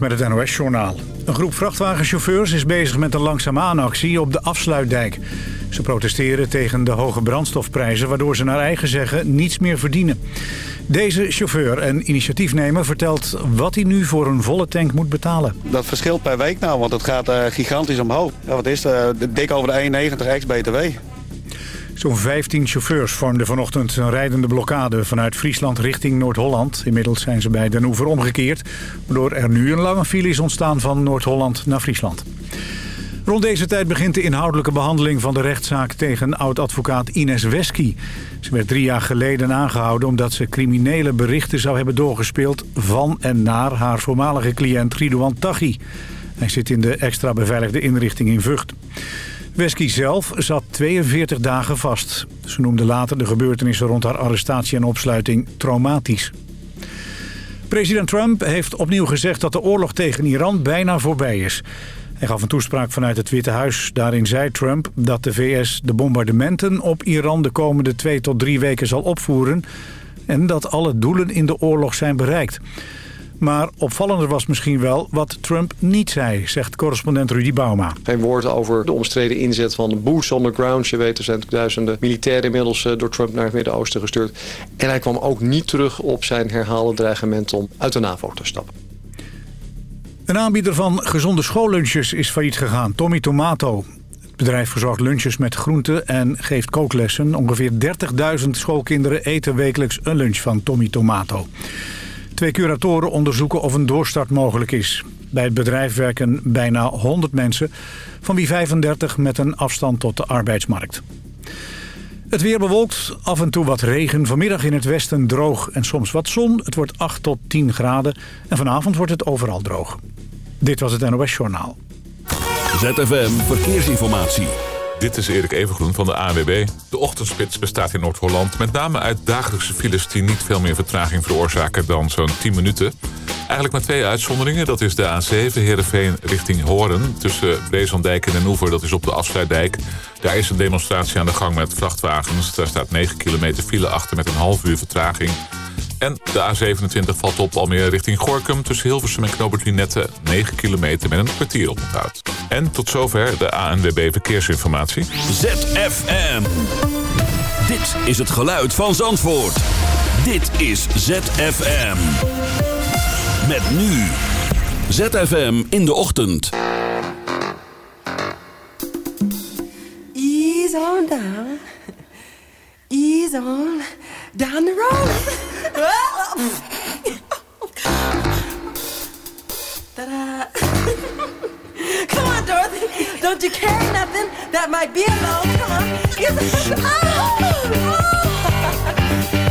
Met het NOS-journaal. Een groep vrachtwagenchauffeurs is bezig met een langzaamaan-actie op de afsluitdijk. Ze protesteren tegen de hoge brandstofprijzen... waardoor ze naar eigen zeggen niets meer verdienen. Deze chauffeur en initiatiefnemer vertelt wat hij nu voor een volle tank moet betalen. Dat verschilt per week nou, want het gaat uh, gigantisch omhoog. Ja, wat is het? Uh, dik over de 91 ex-BTW. Zo'n 15 chauffeurs vormden vanochtend een rijdende blokkade vanuit Friesland richting Noord-Holland. Inmiddels zijn ze bij Den Oever omgekeerd, waardoor er nu een lange file is ontstaan van Noord-Holland naar Friesland. Rond deze tijd begint de inhoudelijke behandeling van de rechtszaak tegen oud-advocaat Ines Wesky. Ze werd drie jaar geleden aangehouden omdat ze criminele berichten zou hebben doorgespeeld van en naar haar voormalige cliënt Ridouan Taghi. Hij zit in de extra beveiligde inrichting in Vught. Wesky zelf zat 42 dagen vast. Ze noemde later de gebeurtenissen rond haar arrestatie en opsluiting traumatisch. President Trump heeft opnieuw gezegd dat de oorlog tegen Iran bijna voorbij is. Hij gaf een toespraak vanuit het Witte Huis. Daarin zei Trump dat de VS de bombardementen op Iran de komende twee tot drie weken zal opvoeren... en dat alle doelen in de oorlog zijn bereikt. Maar opvallender was misschien wel wat Trump niet zei, zegt correspondent Rudy Bauma. Geen woord over de omstreden inzet van de boots on the ground. Je weet, er zijn duizenden militairen inmiddels eh, door Trump naar het Midden-Oosten gestuurd. En hij kwam ook niet terug op zijn herhaalde dreigement om uit de NAVO te stappen. Een aanbieder van gezonde schoollunches is failliet gegaan, Tommy Tomato. Het bedrijf verzorgt lunches met groenten en geeft kooklessen. Ongeveer 30.000 schoolkinderen eten wekelijks een lunch van Tommy Tomato. Twee curatoren onderzoeken of een doorstart mogelijk is. Bij het bedrijf werken bijna 100 mensen, van wie 35 met een afstand tot de arbeidsmarkt. Het weer bewolkt, af en toe wat regen. Vanmiddag in het westen droog en soms wat zon. Het wordt 8 tot 10 graden en vanavond wordt het overal droog. Dit was het NOS Journaal. ZFM Verkeersinformatie. Dit is Erik Evengroen van de AWB. De ochtendspits bestaat in Noord-Holland met name uit dagelijkse files... die niet veel meer vertraging veroorzaken dan zo'n 10 minuten. Eigenlijk maar twee uitzonderingen. Dat is de A7 Heerenveen richting Hoorn. Tussen Brezondijk en Den Oever, dat is op de afsluitdijk. Daar is een demonstratie aan de gang met vrachtwagens. Daar staat 9 kilometer file achter met een half uur vertraging... En de A27 valt op Almere richting Gorkum... tussen Hilversum en Knoopert 9 kilometer met een kwartier op onthoud. En tot zover de ANWB Verkeersinformatie. ZFM. Dit is het geluid van Zandvoort. Dit is ZFM. Met nu. ZFM in de ochtend. Ease on down. Ease on down the road. Ta-da. Come on, Dorothy. Don't you carry nothing that might be alone? Come on. Yes. Oh, oh.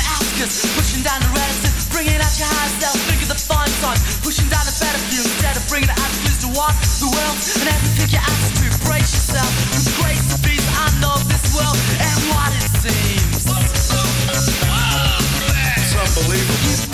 Ask us. Pushing down the relative, bringing out your self. The. Pushing down the better instead of bringing it out to want the world and everything unbelievable.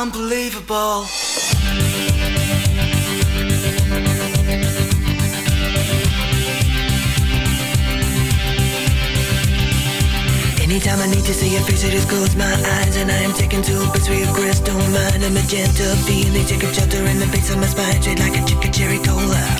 Unbelievable. Anytime I need to see your face, I just close my eyes And I am taken to a where your crystal mind A magenta feeling, take a shelter in the base of my spine Straight like a chicken cherry cola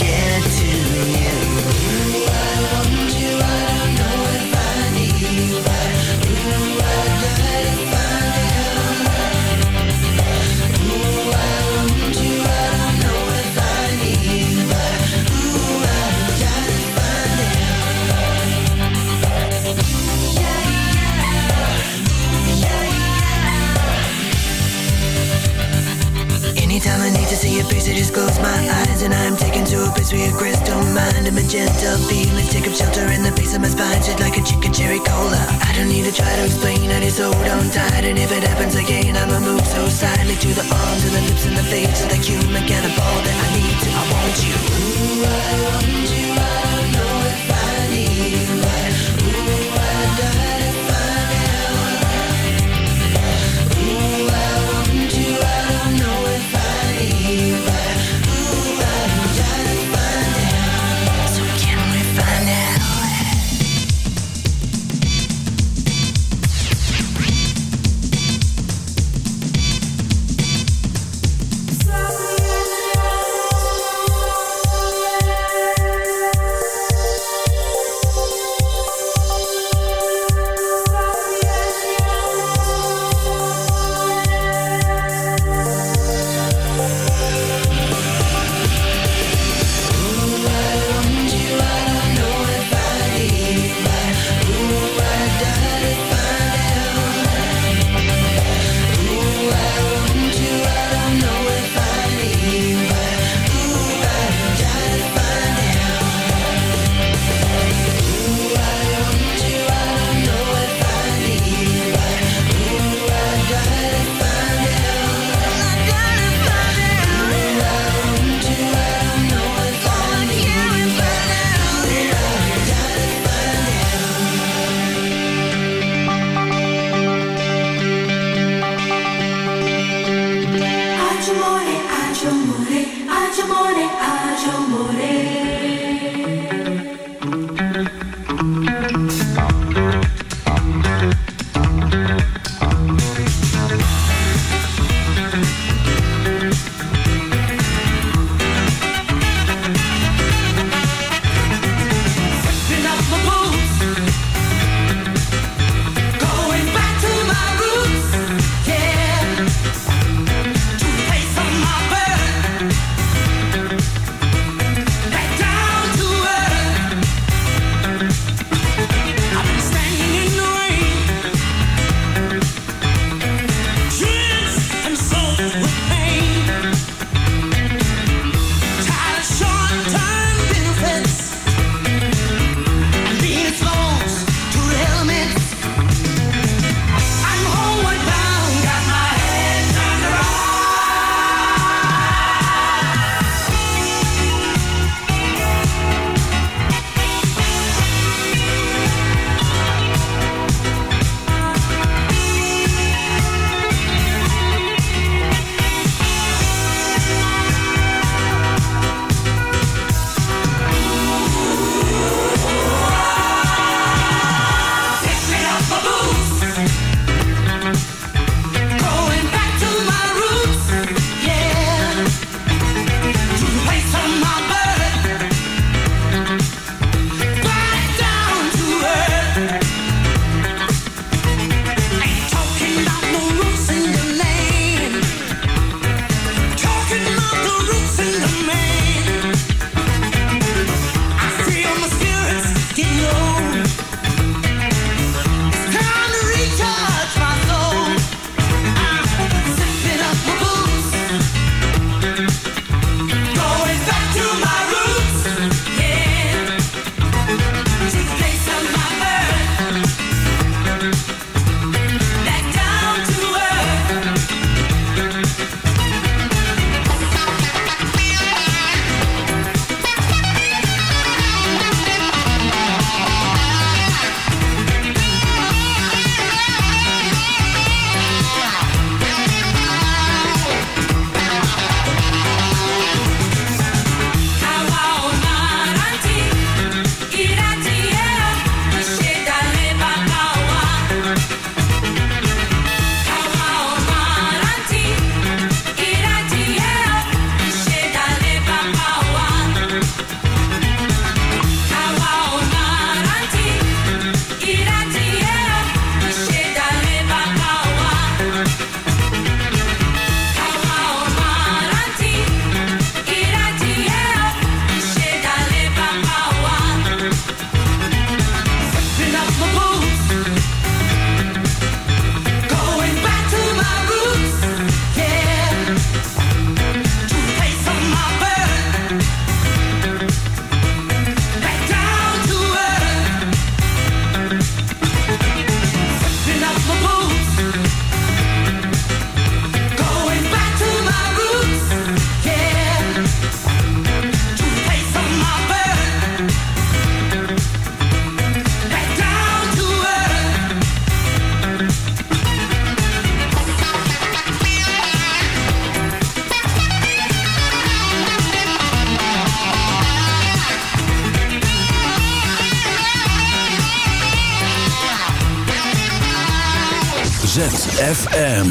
ZFM.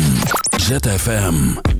ZFM.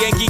Yankee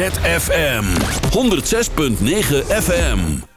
ZFM. 106.9 FM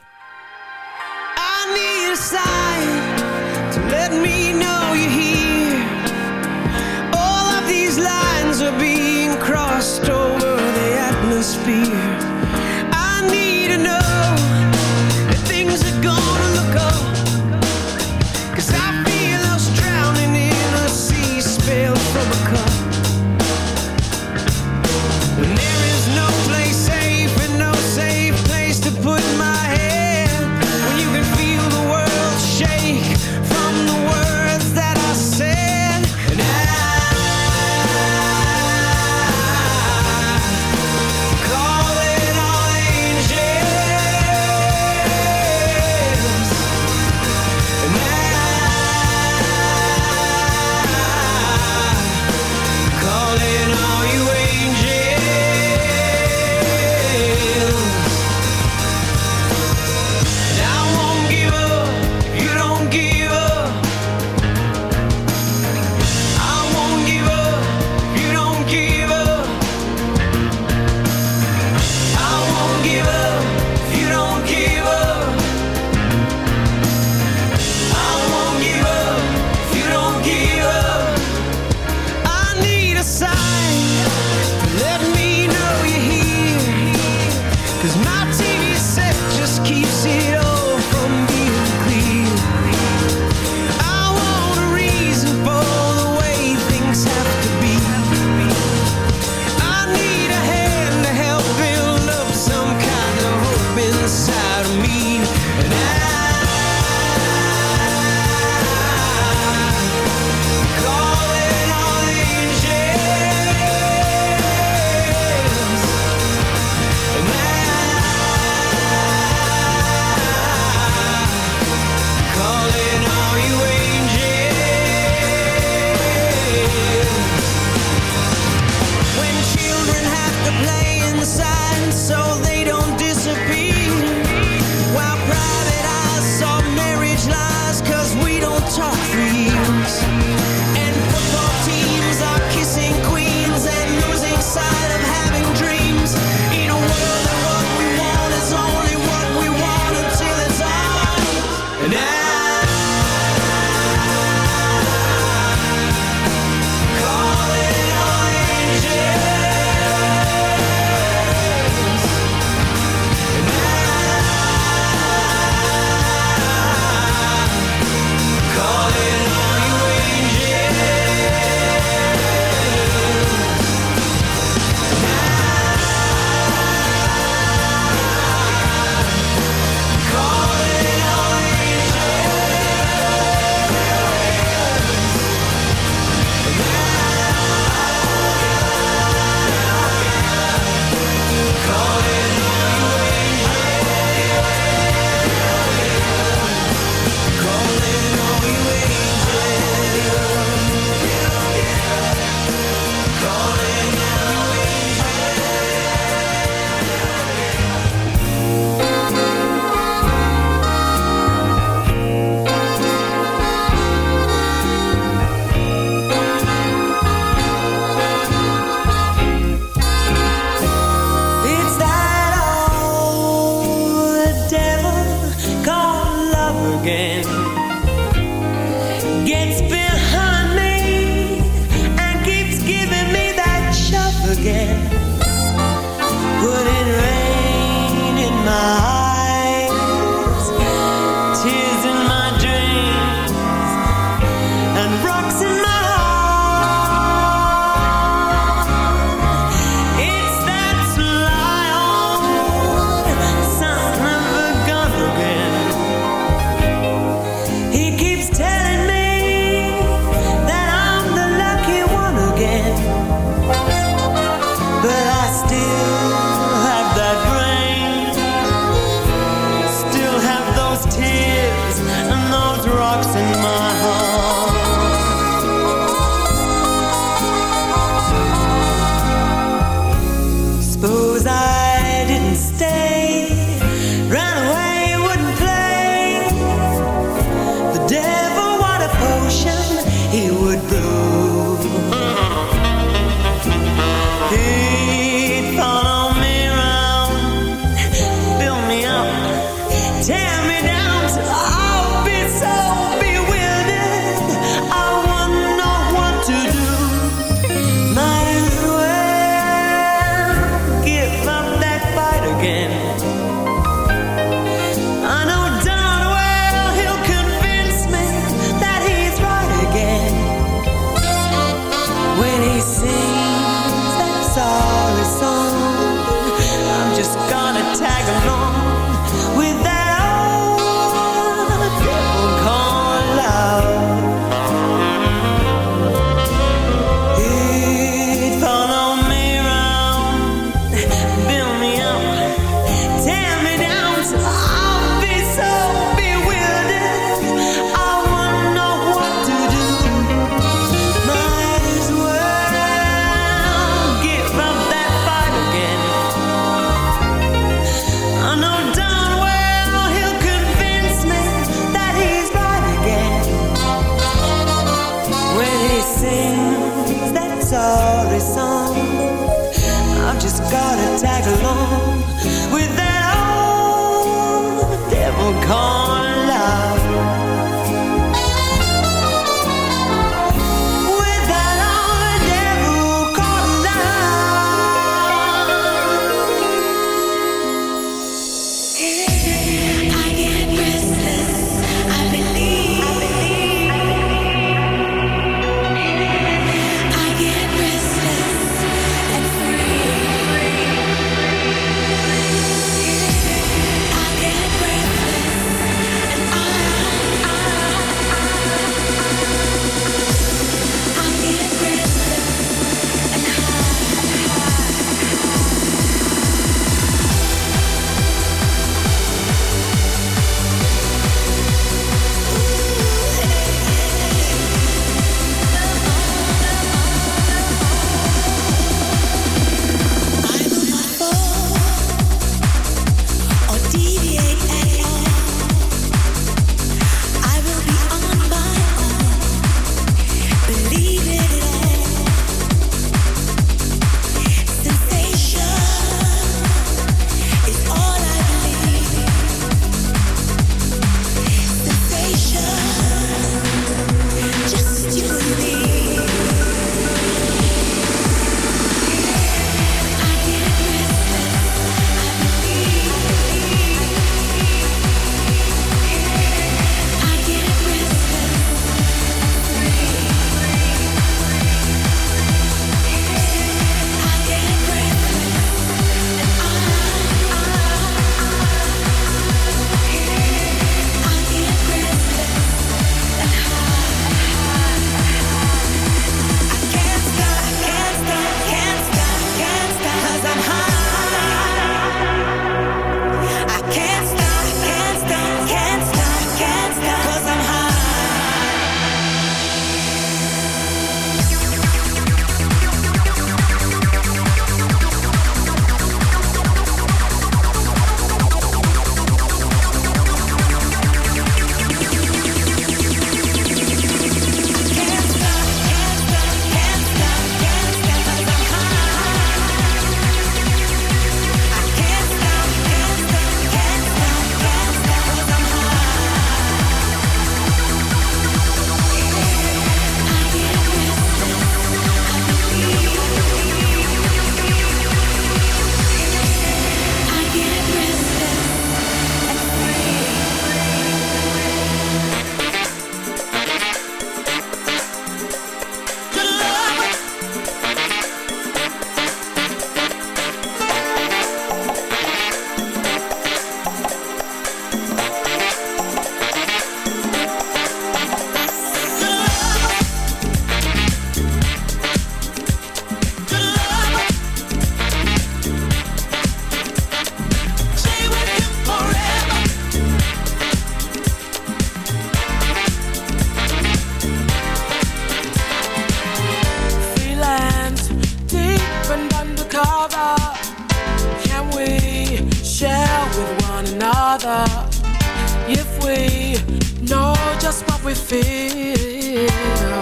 we feel,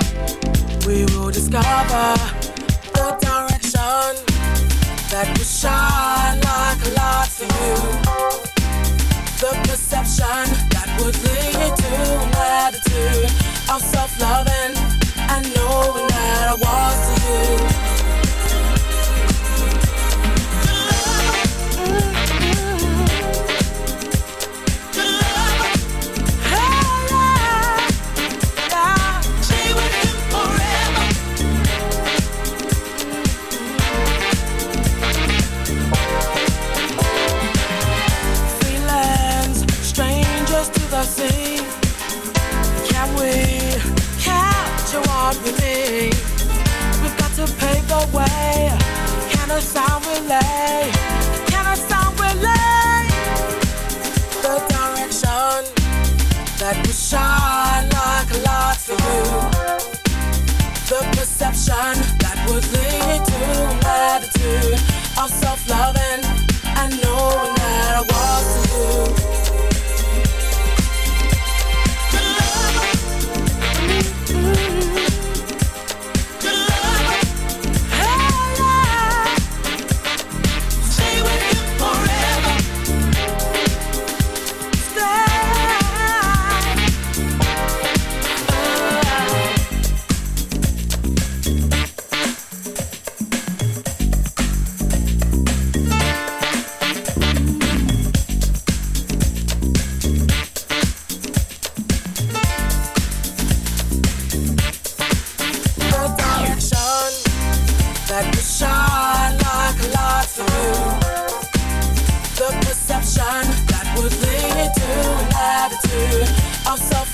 we will discover the direction that will shine like a light to you. The perception that would lead to an attitude of self-loving perception. That would lead to attitude of self-love and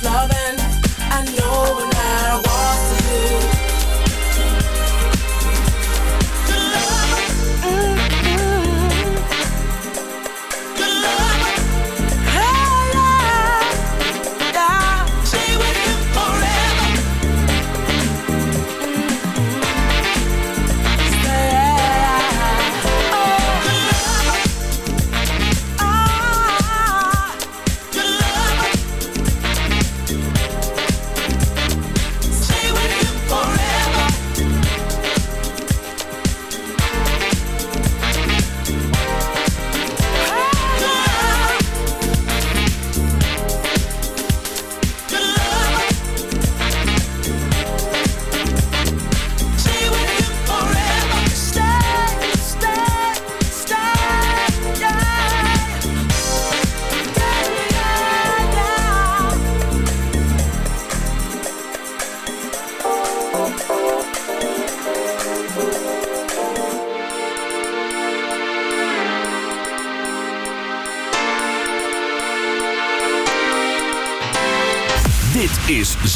love it.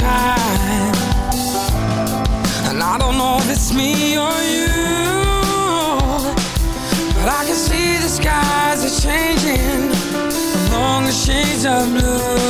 time. And I don't know if it's me or you, but I can see the skies are changing along the shades of blue.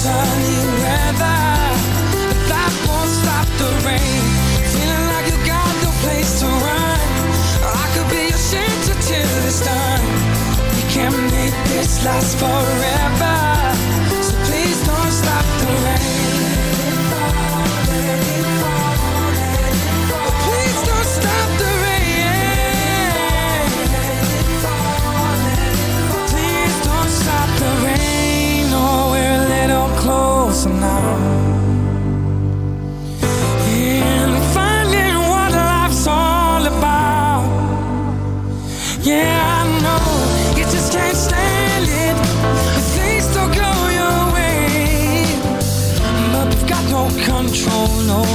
sunny weather, but that won't stop the rain. Feeling like you got no place to run. I could be your shelter till it's done. We can make this last forever.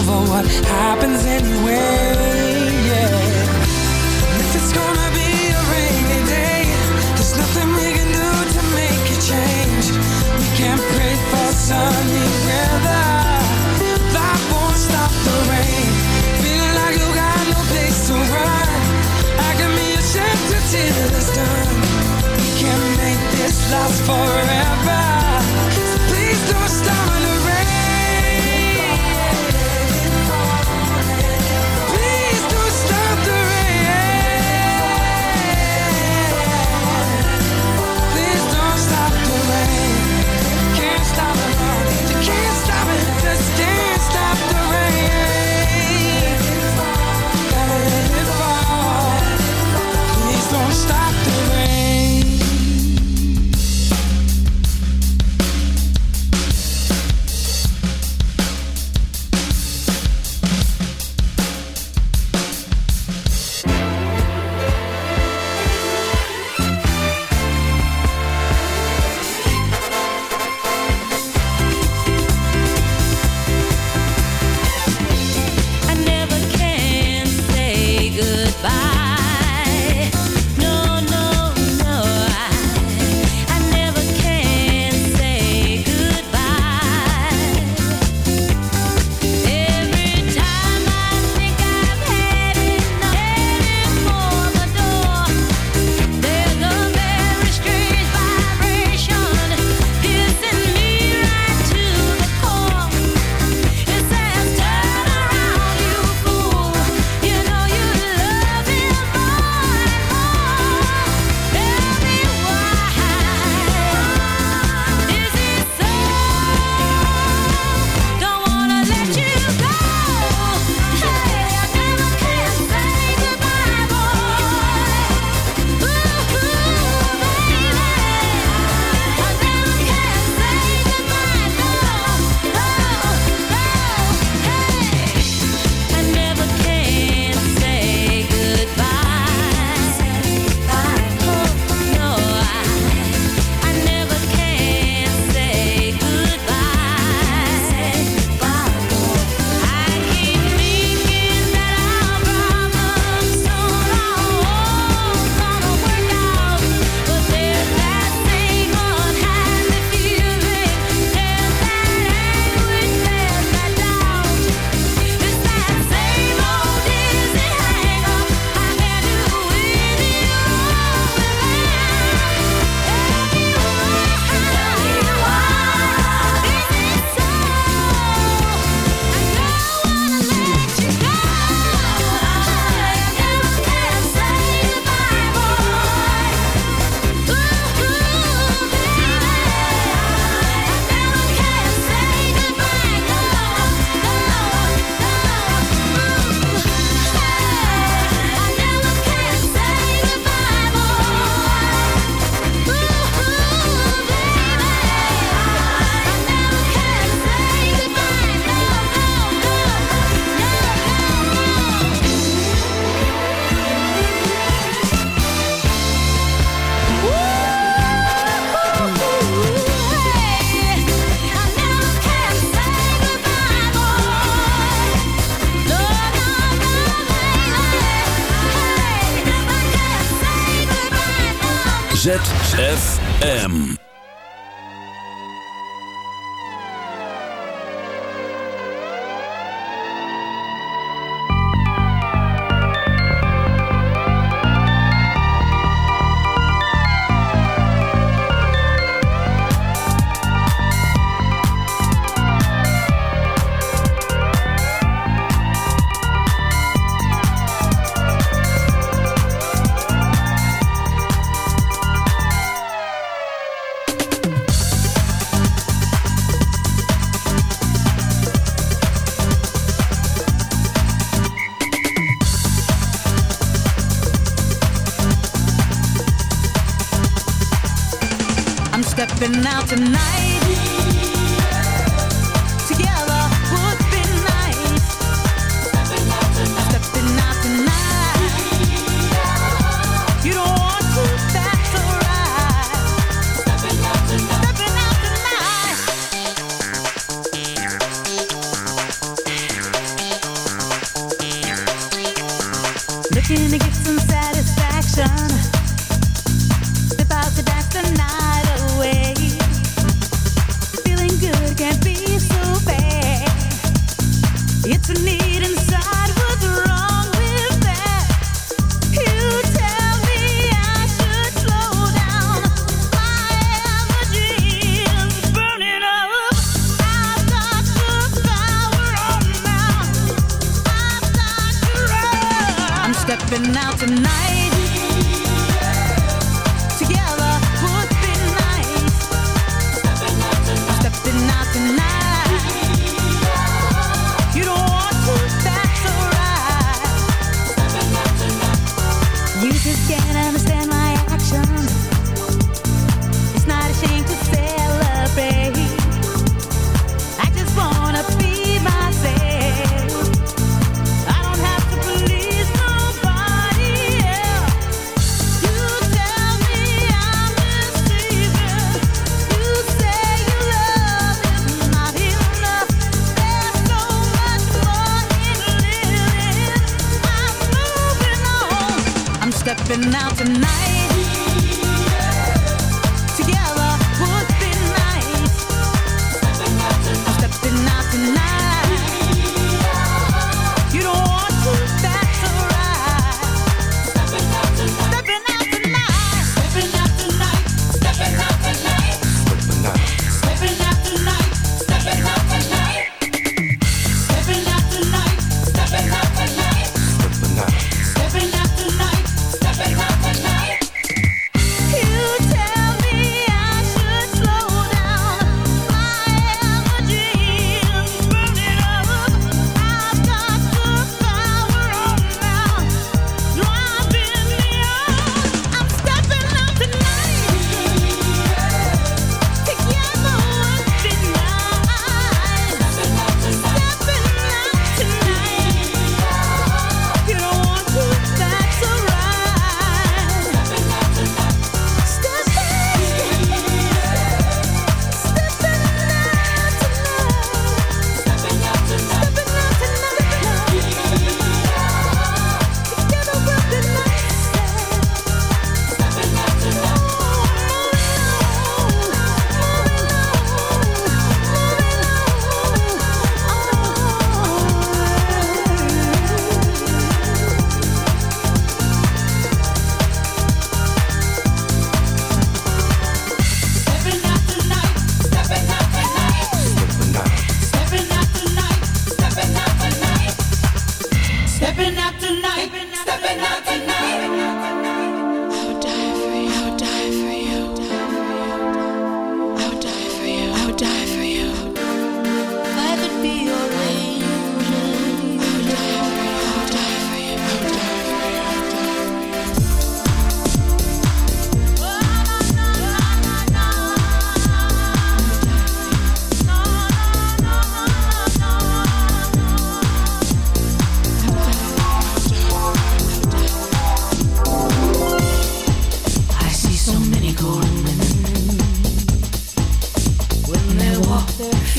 Over what happens anyway.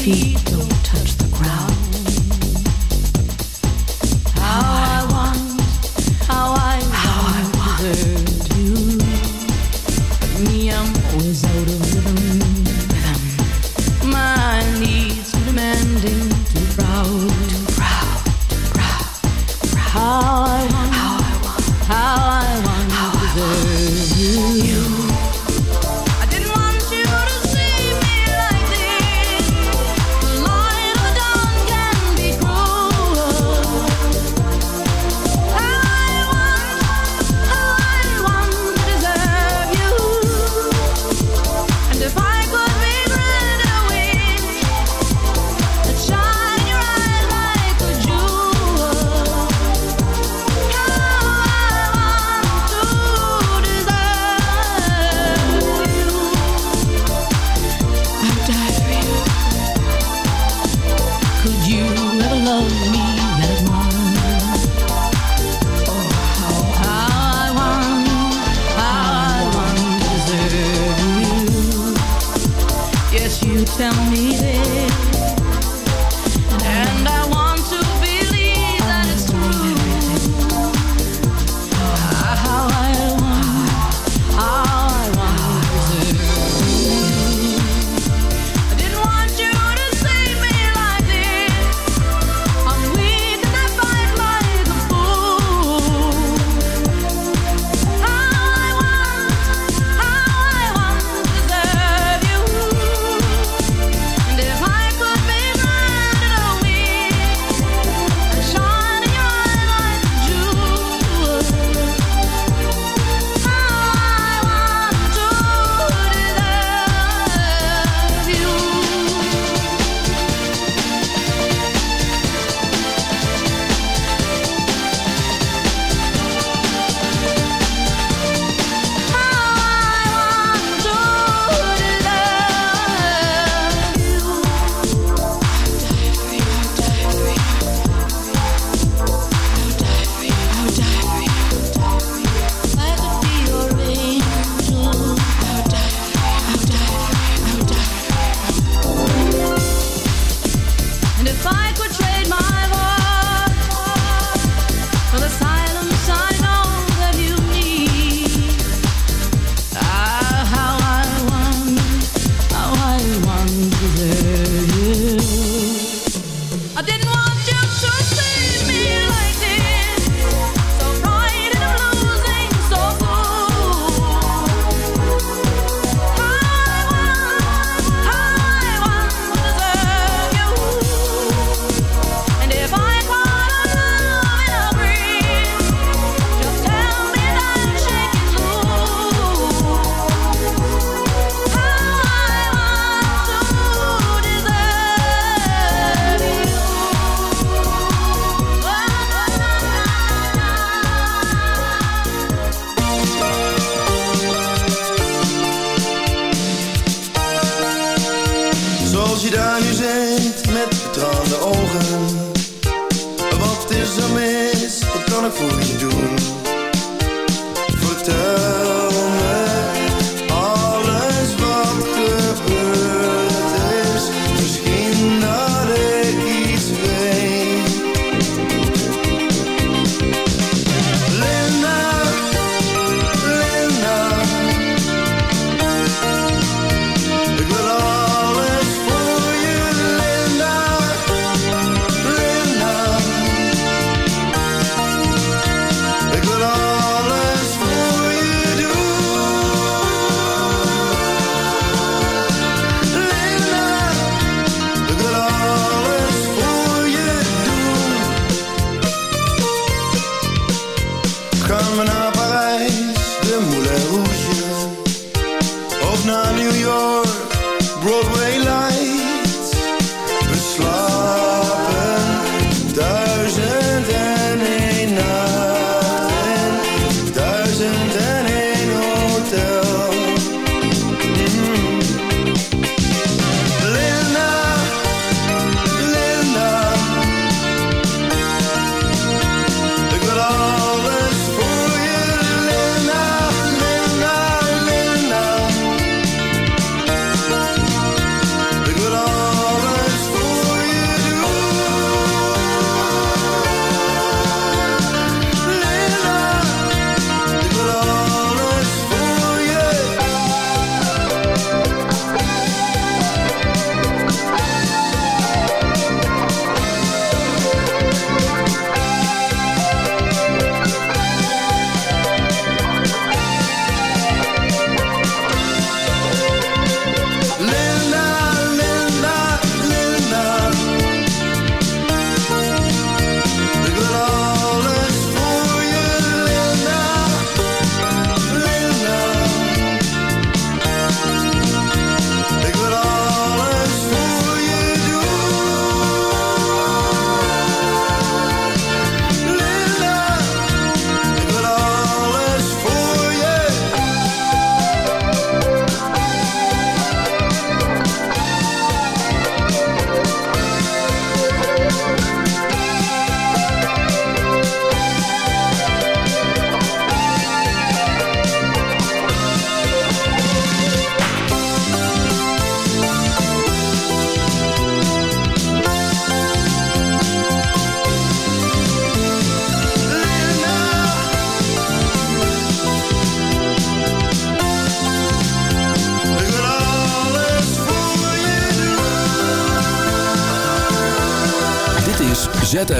Feet